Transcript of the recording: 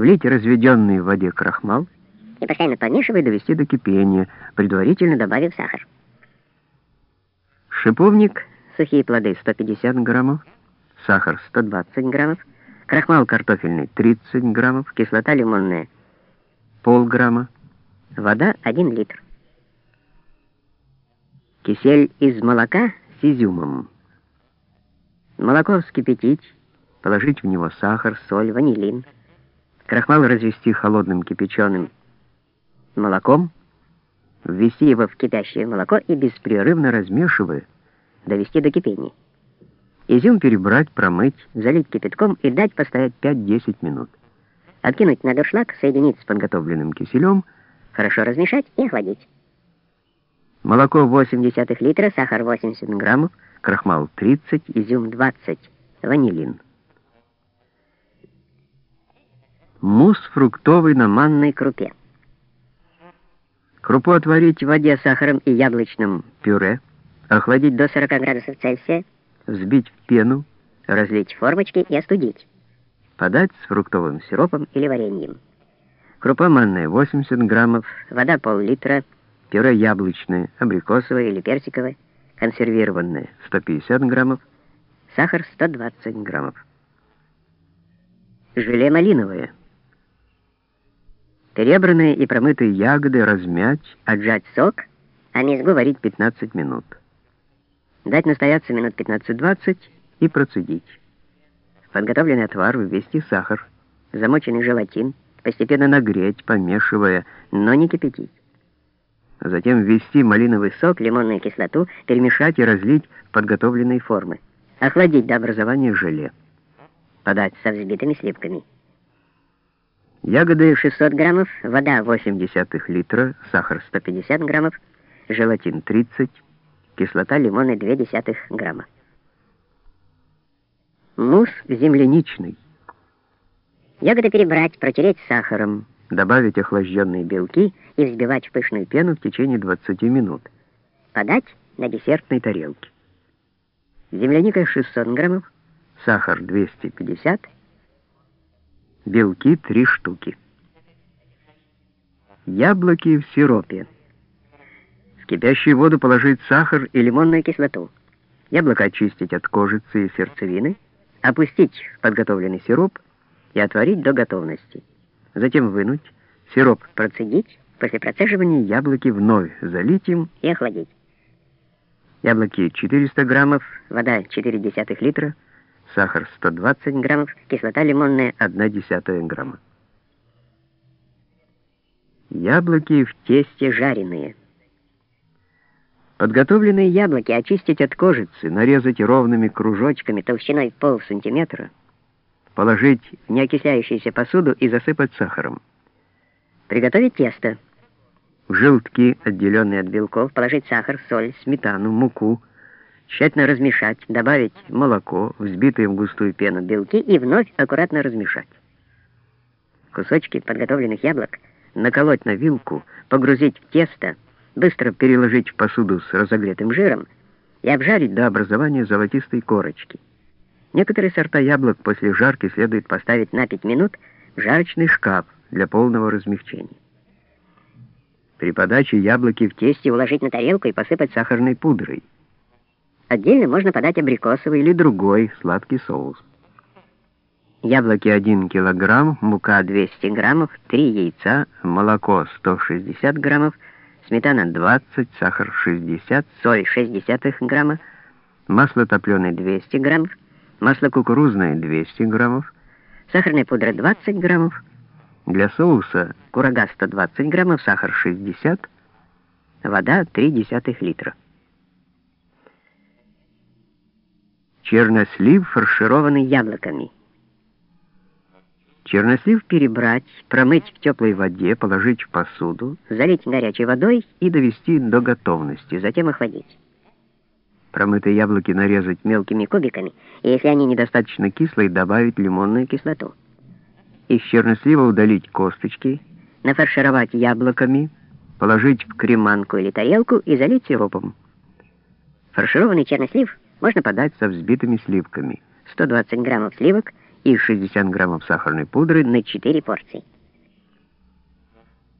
Влить разведенный в воде крахмал и постоянно помешивая довести до кипения, предварительно добавив сахар. Шиповник, сухие плоды 150 граммов, сахар 120 граммов, крахмал картофельный 30 граммов, кислота лимонная полграмма, вода 1 литр. Кисель из молока с изюмом. Молоко вскипятить, положить в него сахар, соль, ванилин. Крахмал развести холодным кипяченым молоком, ввести его в кипящее молоко и беспрерывно размешивая, довести до кипения. Изюм перебрать, промыть, залить кипятком и дать постоять 5-10 минут. Откинуть на дуршлаг, соединить с подготовленным киселем, хорошо размешать и охладить. Молоко 0,8 литра, сахар 80 граммов, крахмал 30, изюм 20, ванилин. Мусс фруктовый на манной крупе. Крупу отварить в воде с сахаром и яблочным пюре, охладить до 40 градусов Цельсия, взбить в пену, разлить в формочки и остудить. Подать с фруктовым сиропом или вареньем. Крупа манная 80 граммов, вода пол-литра, пюре яблочное, абрикосовое или персиковое, консервированное 150 граммов, сахар 120 граммов. Желе малиновое. Перебранные и промытые ягоды размять, отжать сок, а мезгу варить 15 минут. Дать настояться минут 15-20 и процедить. В подготовленный отвар ввести сахар, замоченный желатин, постепенно нагреть, помешивая, но не кипятить. Затем ввести малиновый сок, лимонную кислоту, перемешать и разлить в подготовленные формы. Охладить до образования желе. Подать со взбитыми сливками. Ягоды 600 граммов, вода 0,8 литра, сахар 150 граммов, желатин 30, кислота лимона 0,2 грамма. Мусс земляничный. Ягоды перебрать, протереть сахаром, добавить охлажденные белки и взбивать в пышную пену в течение 20 минут. Подать на десертной тарелке. Земляника 600 граммов, сахар 250, белки 3 штуки. Яблоки в сиропе. В кипящую воду положить сахар и лимонную кислоту. Яблоко очистить от кожицы и сердцевины, опустить в подготовленный сироп и отварить до готовности. Затем вынуть, сироп процедить, после процеживания яблоки вновь залить им и охладить. Яблоки 400 граммов, вода 0,4 литра, сахар 120 граммов, кислота лимонная 1,1 грамма. Яблоки в тесте жареные. Подготовленные яблоки очистить от кожицы, нарезать ровными кружочками толщиной пол сантиметра, положить в неокисляющуюся посуду и засыпать сахаром. Приготовить тесто. В желтки, отделенные от белков, положить сахар, соль, сметану, муку, тщательно размешать, добавить молоко, взбитые в густую пену белки и вновь аккуратно размешать. Кусочки подготовленных яблок наколоть на вилку, погрузить в тесто, быстро переложить в посуду с разогретым жиром и обжарить до образования золотистой корочки. Некоторые сорта яблок после жарки следует поставить на 5 минут в жарочный шкаф для полного размягчения. При подаче яблоки в тесте уложить на тарелку и посыпать сахарной пудрой. Отдельно можно подать абрикосовый или другой сладкий соус. Яблоки 1 килограмм, мука 200 граммов, 3 яйца, молоко 160 граммов, сметана 20, сахар 60, соль 60 грамма, масло топленое 200 граммов, масло кукурузное 200 граммов, сахарная пудра 20 граммов, для соуса курага 120 граммов, сахар 60, вода 0,3 литра. Чернослив, фаршированный яблоками. Чернослив перебрать, промыть в теплой воде, положить в посуду, залить горячей водой и довести до готовности, затем охладить. Промытые яблоки нарезать мелкими кубиками, и если они недостаточно кислые, добавить лимонную кислоту. Из чернослива удалить косточки, нафаршировать яблоками, положить в креманку или тарелку и залить сиропом. Фаршированный чернослив можно подать со взбитыми сливками. 120 граммов сливок и 60 граммов сахарной пудры на 4 порции.